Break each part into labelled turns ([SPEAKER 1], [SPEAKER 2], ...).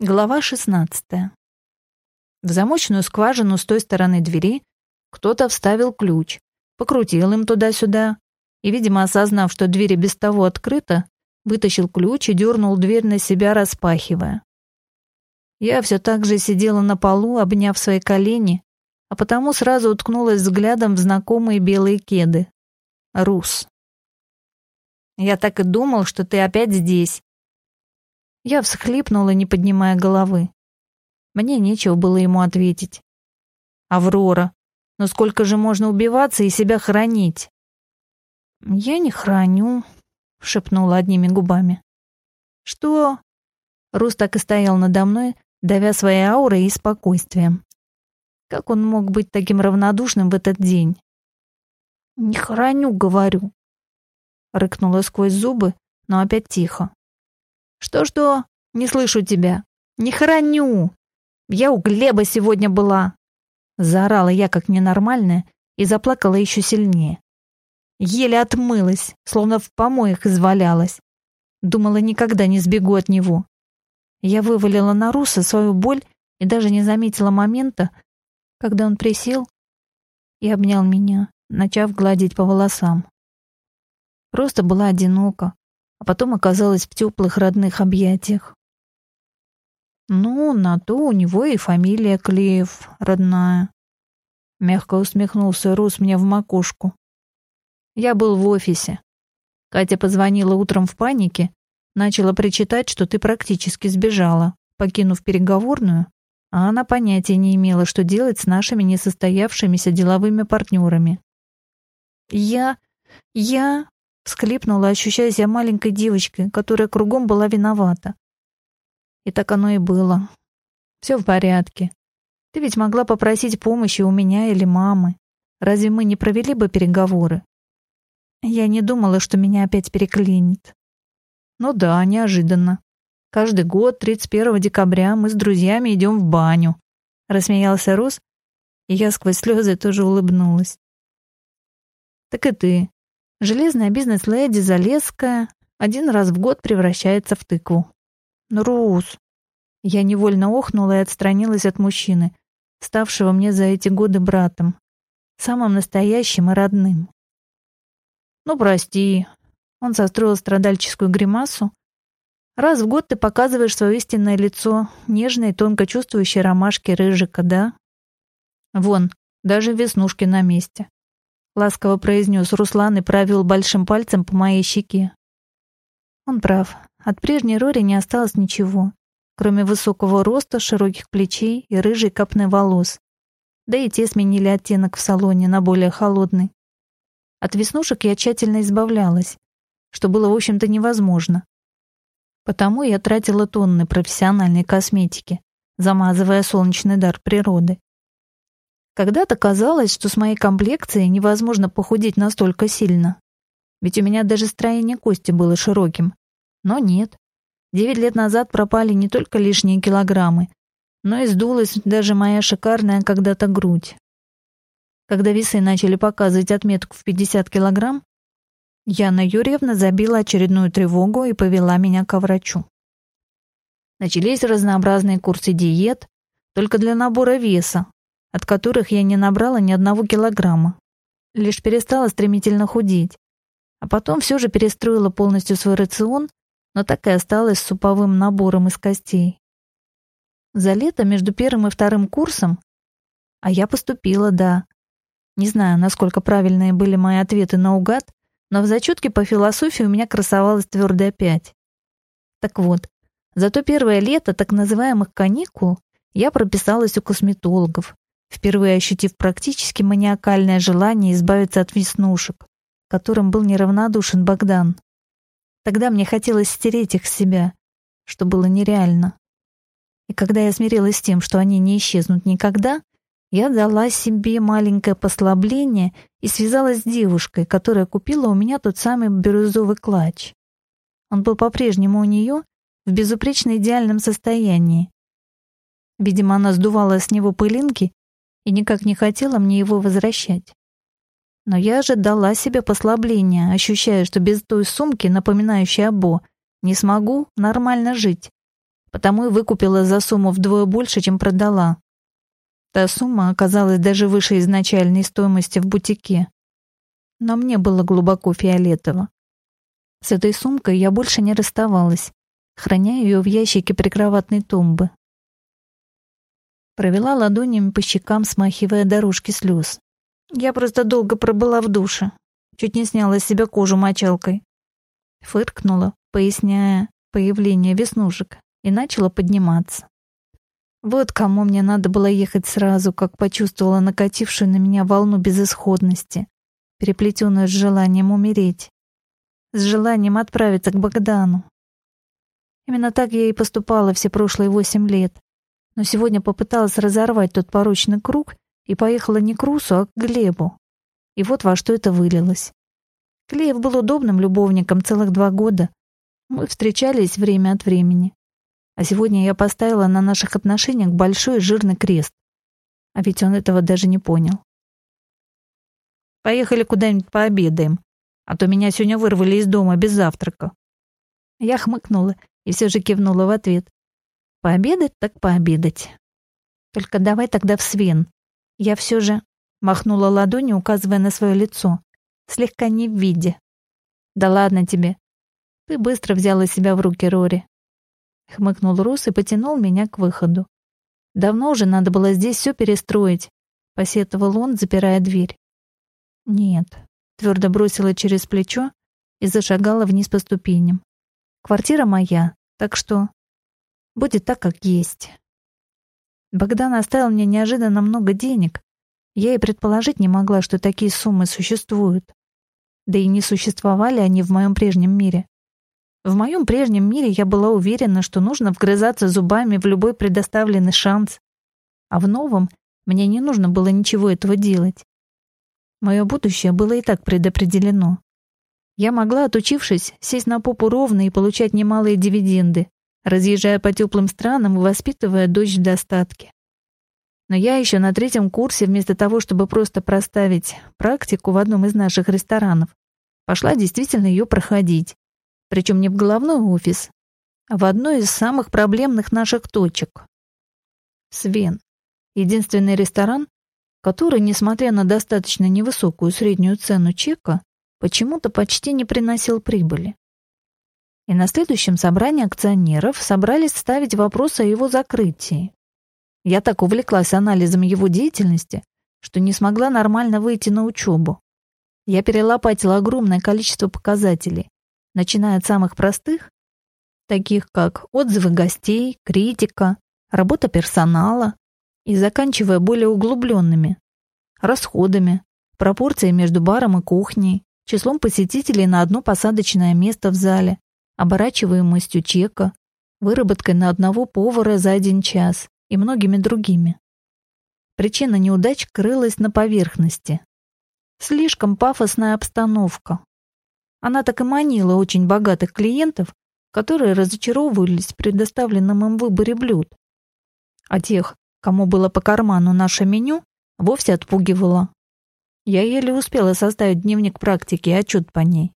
[SPEAKER 1] Глава 16. В замочную скважину с той стороны двери кто-то вставил ключ, покрутил им туда-сюда и, видимо, осознав, что дверь без того открыта, вытащил ключ и дернул дверь на себя, распахивая. Я все так же сидела на полу, обняв свои колени, а потому сразу уткнулась взглядом в знакомые белые кеды. Рус. «Я так и думал, что ты опять здесь», я всхлипнула, не поднимая головы. Мне нечего было ему ответить. «Аврора, но сколько же можно убиваться и себя хранить?» «Я не храню», — шепнула одними губами. «Что?» Рус так и стоял надо мной, давя своей аурой и спокойствием. Как он мог быть таким равнодушным в этот день? «Не храню, говорю», — рыкнула сквозь зубы, но опять тихо. «Что-что? Не слышу тебя. Не храню. Я у Глеба сегодня была». Заорала я как ненормальная и заплакала еще сильнее. Еле отмылась, словно в помоях извалялась. Думала, никогда не сбегу от него. Я вывалила на Руса свою боль и даже не заметила момента, когда он присел и обнял меня, начав гладить по волосам. Просто была одинока, а потом оказалась в теплых родных объятиях. «Ну, на то у него и фамилия Клеев, родная», — мягко усмехнулся Рус мне в макушку. «Я был в офисе. Катя позвонила утром в панике, начала причитать, что ты практически сбежала, покинув переговорную, а она понятия не имела, что делать с нашими несостоявшимися деловыми партнерами. «Я... я...» Всхлипнула, ощущая себя маленькой девочкой, которая кругом была виновата. И так оно и было. Все в порядке. Ты ведь могла попросить помощи у меня или мамы. Разве мы не провели бы переговоры? Я не думала, что меня опять переклинит. Ну да, неожиданно. Каждый год, 31 декабря, мы с друзьями идем в баню. Рассмеялся Рус, и я сквозь слезы тоже улыбнулась. Так и ты. Железная бизнес-леди Залесская один раз в год превращается в тыкву. Ну, Рус. Я невольно охнула и отстранилась от мужчины, ставшего мне за эти годы братом, самым настоящим и родным. Ну, прости. Он состроил страдальческую гримасу. Раз в год ты показываешь свое истинное лицо, нежной, тонко чувствующей ромашки рыжика, да? Вон, даже веснушки на месте ласково произнес Руслан и провел большим пальцем по моей щеке. Он прав. От прежней Рори не осталось ничего, кроме высокого роста, широких плечей и рыжей копны волос. Да и те сменили оттенок в салоне на более холодный. От веснушек я тщательно избавлялась, что было, в общем-то, невозможно. Потому я тратила тонны профессиональной косметики, замазывая солнечный дар природы. Когда-то казалось, что с моей комплекцией невозможно похудеть настолько сильно. Ведь у меня даже строение кости было широким. Но нет. Девять лет назад пропали не только лишние килограммы, но и сдулась даже моя шикарная когда-то грудь. Когда весы начали показывать отметку в 50 килограмм, Яна Юрьевна забила очередную тревогу и повела меня к врачу. Начались разнообразные курсы диет, только для набора веса, от которых я не набрала ни одного килограмма. Лишь перестала стремительно худеть. А потом все же перестроила полностью свой рацион, но так и осталась с суповым набором из костей. За лето между первым и вторым курсом, а я поступила, да. Не знаю, насколько правильные были мои ответы наугад, но в зачетке по философии у меня красовалась твердая пять. Так вот, за то первое лето так называемых каникул я прописалась у косметологов, впервые ощутив практически маниакальное желание избавиться от веснушек, которым был неравнодушен Богдан. Тогда мне хотелось стереть их с себя, что было нереально. И когда я смирилась с тем, что они не исчезнут никогда, я дала себе маленькое послабление и связалась с девушкой, которая купила у меня тот самый бирюзовый клатч. Он был по-прежнему у нее в безупречно идеальном состоянии. Видимо, она сдувала с него пылинки и никак не хотела мне его возвращать. Но я же дала себе послабление, ощущая, что без той сумки, напоминающей Або, не смогу нормально жить. потому и выкупила за сумму вдвое больше, чем продала. Та сумма оказалась даже выше изначальной стоимости в бутике. Но мне было глубоко фиолетово. С этой сумкой я больше не расставалась, храня ее в ящике прикроватной тумбы. Провела ладонями по щекам, смахивая дорожки слез. Я просто долго пробыла в душе. Чуть не сняла с себя кожу мочалкой. Фыркнула, поясняя появление веснушек, и начала подниматься. Вот кому мне надо было ехать сразу, как почувствовала накатившую на меня волну безысходности, переплетенную с желанием умереть, с желанием отправиться к Богдану. Именно так я и поступала все прошлые восемь лет, но сегодня попыталась разорвать тот порочный круг и поехала не к Русу, а к Глебу. И вот во что это вылилось. Глеб был удобным любовником целых два года. Мы встречались время от времени. А сегодня я поставила на наших отношениях большой жирный крест. А ведь он этого даже не понял. Поехали куда-нибудь пообедаем, а то меня сегодня вырвали из дома без завтрака. Я хмыкнула и все же кивнула в ответ. Пообедать так пообедать. Только давай тогда в Свен. Я все же махнула ладонью, указывая на свое лицо, слегка не в виде. Да ладно тебе. Ты быстро взяла себя в руки, Рори. Хмыкнул Рус и потянул меня к выходу. Давно уже надо было здесь все перестроить, посетовал он, запирая дверь. Нет, твердо бросила через плечо и зашагала вниз по ступеням. Квартира моя, так что будет так, как есть. Богдан оставил мне неожиданно много денег. Я и предположить не могла, что такие суммы существуют. Да и не существовали они в моем прежнем мире. В моем прежнем мире я была уверена, что нужно вгрызаться зубами в любой предоставленный шанс. А в новом мне не нужно было ничего этого делать. Мое будущее было и так предопределено. Я могла, отучившись, сесть на попу ровно и получать немалые дивиденды, разъезжая по теплым странам и воспитывая дочь в достатке. Но я еще на третьем курсе, вместо того, чтобы просто проставить практику в одном из наших ресторанов, пошла действительно ее проходить причем не в головной офис, а в одной из самых проблемных наших точек. Свен. Единственный ресторан, который, несмотря на достаточно невысокую среднюю цену чека, почему-то почти не приносил прибыли. И на следующем собрании акционеров собрались ставить вопрос о его закрытии. Я так увлеклась анализом его деятельности, что не смогла нормально выйти на учебу. Я перелопатила огромное количество показателей, начиная от самых простых, таких как отзывы гостей, критика, работа персонала, и заканчивая более углубленными, расходами, пропорцией между баром и кухней, числом посетителей на одно посадочное место в зале, оборачиваемостью чека, выработкой на одного повара за один час и многими другими. Причина неудач крылась на поверхности. Слишком пафосная обстановка, она так и манила очень богатых клиентов, которые разочаровывались в предоставленном им выборе блюд. А тех, кому было по карману наше меню, вовсе отпугивала. Я еле успела составить дневник практики и отчет по ней.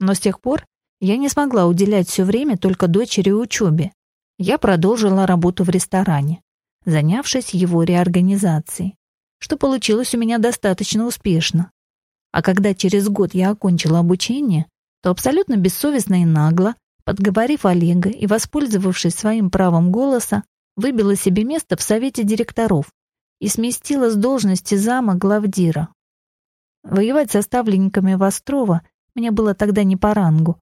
[SPEAKER 1] Но с тех пор я не смогла уделять все время только дочери и учебе. Я продолжила работу в ресторане, занявшись его реорганизацией, что получилось у меня достаточно успешно. А когда через год я окончила обучение, то абсолютно бессовестно и нагло, подговорив Олега и воспользовавшись своим правом голоса, выбила себе место в совете директоров и сместила с должности зама главдира. Воевать со ставленниками Вострова мне было тогда не по рангу.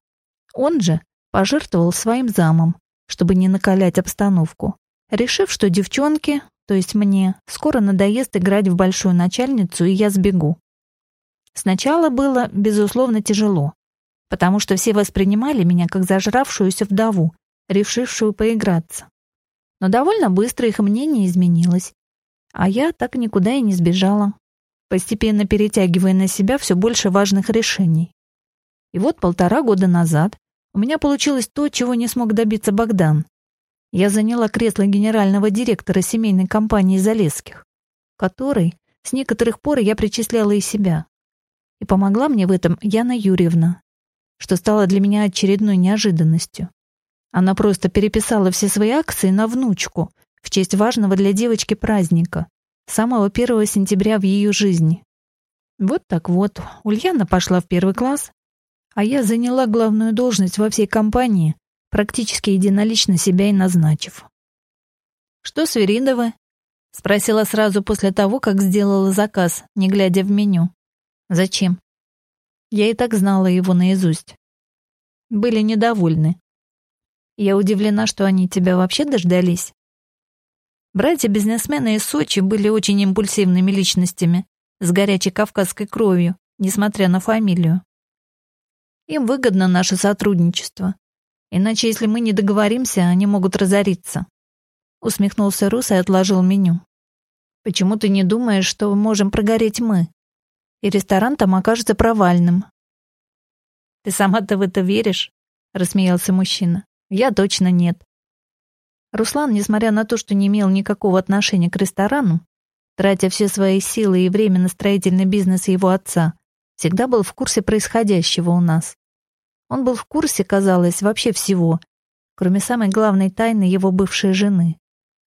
[SPEAKER 1] Он же пожертвовал своим замом, чтобы не накалять обстановку, решив, что девчонке, то есть мне, скоро надоест играть в большую начальницу, и я сбегу. Сначала было, безусловно, тяжело, потому что все воспринимали меня как зажравшуюся вдову, решившую поиграться. Но довольно быстро их мнение изменилось, а я так никуда и не сбежала, постепенно перетягивая на себя все больше важных решений. И вот полтора года назад у меня получилось то, чего не смог добиться Богдан. Я заняла кресло генерального директора семейной компании Залесских, которой с некоторых пор я причисляла и себя. И помогла мне в этом Яна Юрьевна, что стало для меня очередной неожиданностью. Она просто переписала все свои акции на внучку в честь важного для девочки праздника, самого 1 сентября в ее жизни. Вот так вот, Ульяна пошла в первый класс, а я заняла главную должность во всей компании, практически единолично себя и назначив. «Что с Веридовой?» — спросила сразу после того, как сделала заказ, не глядя в меню. «Зачем?» Я и так знала его наизусть. Были недовольны. Я удивлена, что они тебя вообще дождались. Братья-бизнесмены из Сочи были очень импульсивными личностями, с горячей кавказской кровью, несмотря на фамилию. Им выгодно наше сотрудничество. Иначе, если мы не договоримся, они могут разориться. Усмехнулся Рус и отложил меню. Почему ты не думаешь, что можем прогореть мы? И ресторан там окажется провальным. Ты сама-то в это веришь? Рассмеялся мужчина. Я точно нет. Руслан, несмотря на то, что не имел никакого отношения к ресторану, тратя все свои силы и время на строительный бизнес его отца, всегда был в курсе происходящего у нас. Он был в курсе, казалось, вообще всего, кроме самой главной тайны его бывшей жены,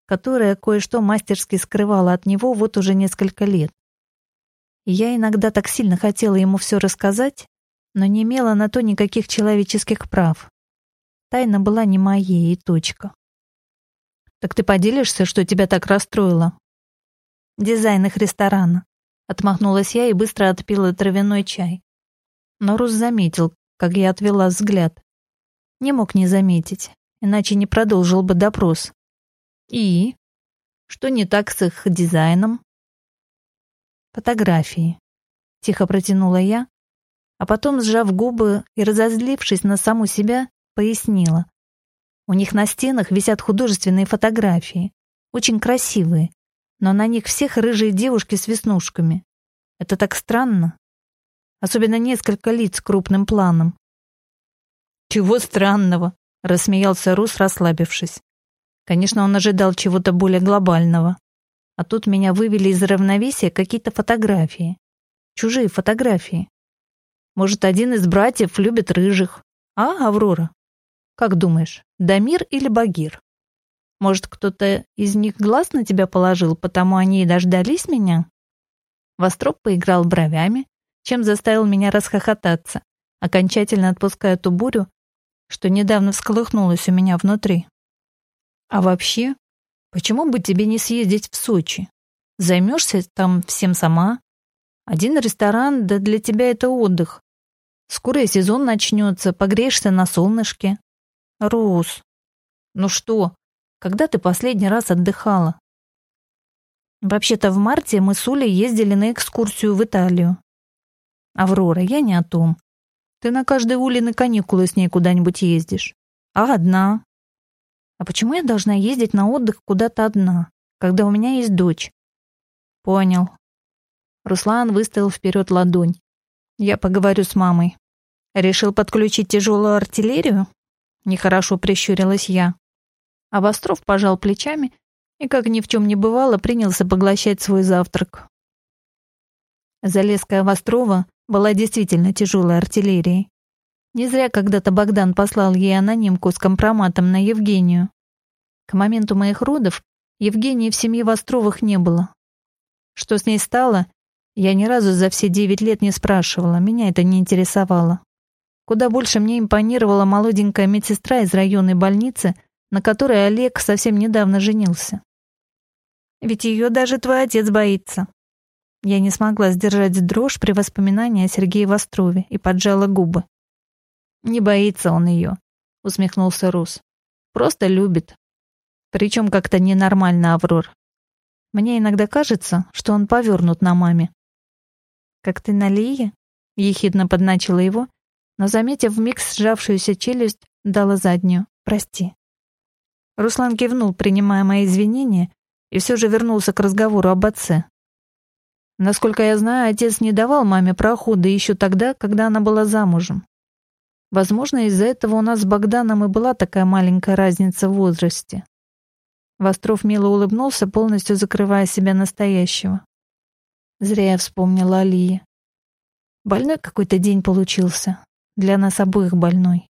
[SPEAKER 1] которая кое-что мастерски скрывала от него вот уже несколько лет. Я иногда так сильно хотела ему все рассказать, но не имела на то никаких человеческих прав. Тайна была не моей, и точка. «Так ты поделишься, что тебя так расстроило?» «Дизайн их ресторана», — отмахнулась я и быстро отпила травяной чай. Но Рус заметил, как я отвела взгляд. Не мог не заметить, иначе не продолжил бы допрос. «И? Что не так с их дизайном?» «Фотографии», — тихо протянула я, а потом, сжав губы и разозлившись на саму себя, пояснила. У них на стенах висят художественные фотографии, очень красивые, но на них всех рыжие девушки с веснушками. Это так странно. Особенно несколько лиц крупным планом. «Чего странного?» — рассмеялся Рус, расслабившись. Конечно, он ожидал чего-то более глобального. А тут меня вывели из равновесия какие-то фотографии. Чужие фотографии. Может, один из братьев любит рыжих. А, Аврора? Как думаешь, Дамир или Багир? Может, кто-то из них глаз на тебя положил, потому они и дождались меня? Востроп поиграл бровями, чем заставил меня расхохотаться, окончательно отпуская ту бурю, что недавно всколыхнулась у меня внутри. А вообще, почему бы тебе не съездить в Сочи? Займешься там всем сама? Один ресторан, да для тебя это отдых. Скоро сезон начнется, погреешься на солнышке. Рус, ну что, когда ты последний раз отдыхала? Вообще-то в марте мы с Улей ездили на экскурсию в Италию. Аврора, я не о том. Ты на каждой Уле на каникулы с ней куда-нибудь ездишь. А одна? А почему я должна ездить на отдых куда-то одна, когда у меня есть дочь? Понял. Руслан выставил вперед ладонь. Я поговорю с мамой. Решил подключить тяжелую артиллерию? Нехорошо прищурилась я. А Востров пожал плечами и, как ни в чем не бывало, принялся поглощать свой завтрак. Залезская Вострова была действительно тяжелой артиллерией. Не зря когда-то Богдан послал ей анонимку с компроматом на Евгению. К моменту моих родов Евгении в семье Востровых не было. Что с ней стало, я ни разу за все девять лет не спрашивала, меня это не интересовало. Куда больше мне импонировала молоденькая медсестра из районной больницы, на которой Олег совсем недавно женился. Ведь ее даже твой отец боится. Я не смогла сдержать дрожь при воспоминании о Сергее Вострове и поджала губы. «Не боится он ее», — усмехнулся Рус. «Просто любит. Причем как-то ненормально, Аврор. Мне иногда кажется, что он повернут на маме». «Как ты на Лие?» — ехидно подначила его но, заметив вмиг сжавшуюся челюсть, дала заднюю «Прости». Руслан кивнул, принимая мои извинения, и все же вернулся к разговору об отце. Насколько я знаю, отец не давал маме прохода еще тогда, когда она была замужем. Возможно, из-за этого у нас с Богданом и была такая маленькая разница в возрасте. Востров мило улыбнулся, полностью закрывая себя настоящего. Зря я вспомнила Алие. Больной какой-то день получился. Для нас обоих больной.